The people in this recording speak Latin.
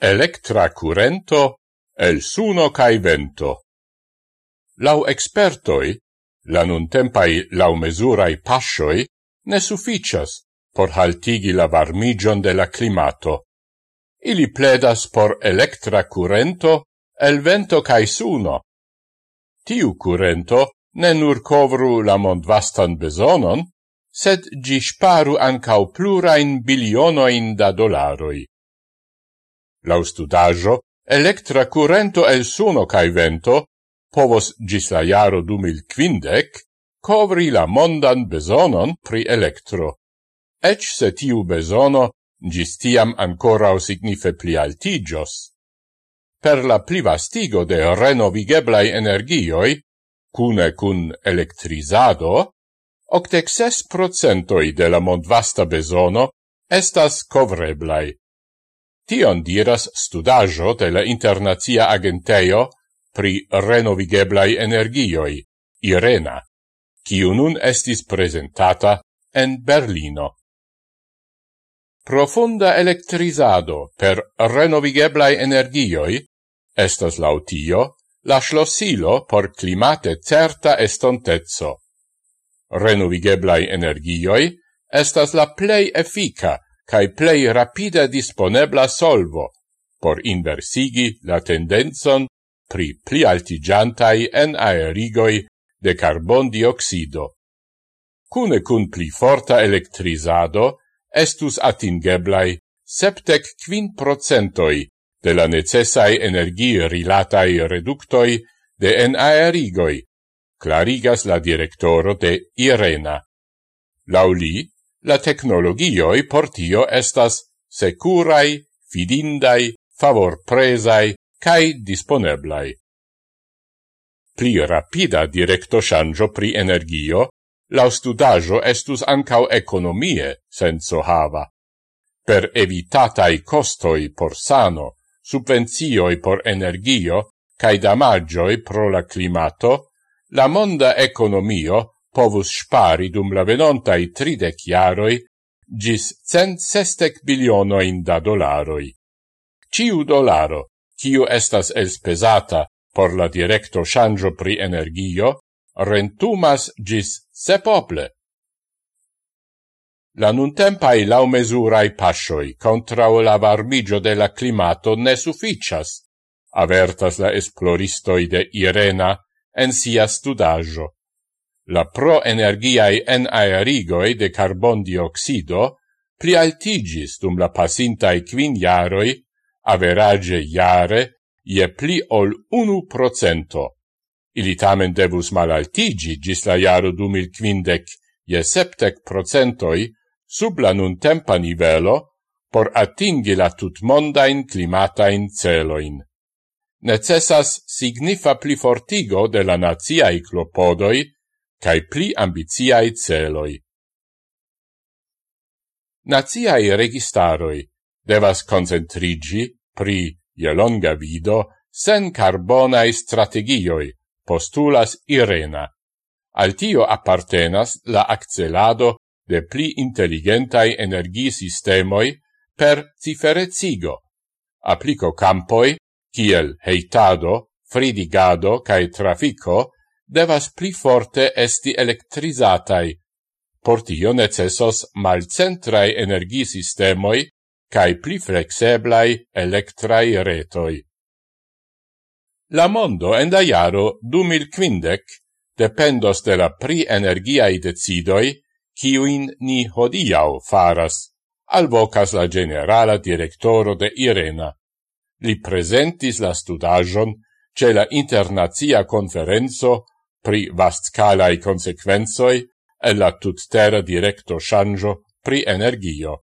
Electra curento el suno cae vento. Lau expertoi, la nuntempai lau mesurai pascioi ne sufficias por haltigi la varmigion de la climato. Ili pledas por electra curento el vento cae suno. Tiu curento ne nur covru la mondvastan besonon, sed gi sparu ancau plurain bilionoin da dolaroi. Lau studajo, electra currento el suno cae vento povos gis la jaro du mil quindec covri la mondan besonon pri electro. Ec se tiu besono gis tiam ancorau signife pli altigios. Per la plivastigo de renovigeblai energioi, cune cun electrizado, octexes procentoi de la mondvasta besono estas covreblai. Tion diras studajo de la Internazia Agenteio pri renovigeblai energioi, IRENA, kiu nun estis presentata en Berlino. Profunda electrizado per renovigeblai energioi estas lautio la schlossilo por climate certa estontezzo. Renovigeblai energioi estas la plei effica cae plei rapida disponebla solvo por inversigi la tendenzon pri pli altigiantai en aerigoi de carbon dioxido. Cune cun pli forta electrizado estus atingeblai septec quin procentoi de la necessai energie rilatai reductoi de en aerigoi, clarigas la directoro de Irena. Lauli, La technologioi portio estas securai, fidindai, favorpresai cae disponeblai. Pli rapida directo shangio pri energio, la studajo estus ancau economie senso hava. Per evitatai costoi por sano, subvenzioi por energio, cae damagioi pro la climato, la monda economio povus spari dum la venontai tridec iaroi gis cent sestec bilionoin da dolaroi. Ciu dolaro, ciu estas elspesata por la directo shangio pri energio, rentumas gis sepople. La nuntempai laumesurai pascioi o la varmigio de la climato ne sufficias, avertas la esploristoi de Irena en sia studaggio. La proenergiae enaerigoi de carbon dioxido pli altigis dum la pasintai quin jaroi, average jare, je pli ol unu procento. Ili tamen devus malaltigi gis la jaro dumil quindec je septec procentoi sub la nun tempa nivelo por atingi la tutmondain climatain celoin. Necessas signifa plifortigo de la naziai clopodoi cae pli ambiciai celoi. Naziae registaroi devas concentrigi pri jelonga vido sen carbonae strategioi, postulas Irena. Al tio appartenas la accelado de pli intelligentai energisistemoi per ciferezigo, applico campoi, kiel heitado, fridigado cae trafico, devas pli forte esti elektrizatai. Por tio necessos malcentrai energisistemoi cae pli flexeblai electrai retoi. La mondo en da jaro 2015 dependos de la pri energiai decidoi kiuin ni hodiau faras, alvocas la generala directoro de Irena. Li presentis la studajon ce la internazia conferenzo pri vastscalai consequenzoi e la tutterra directo shangio pri energio.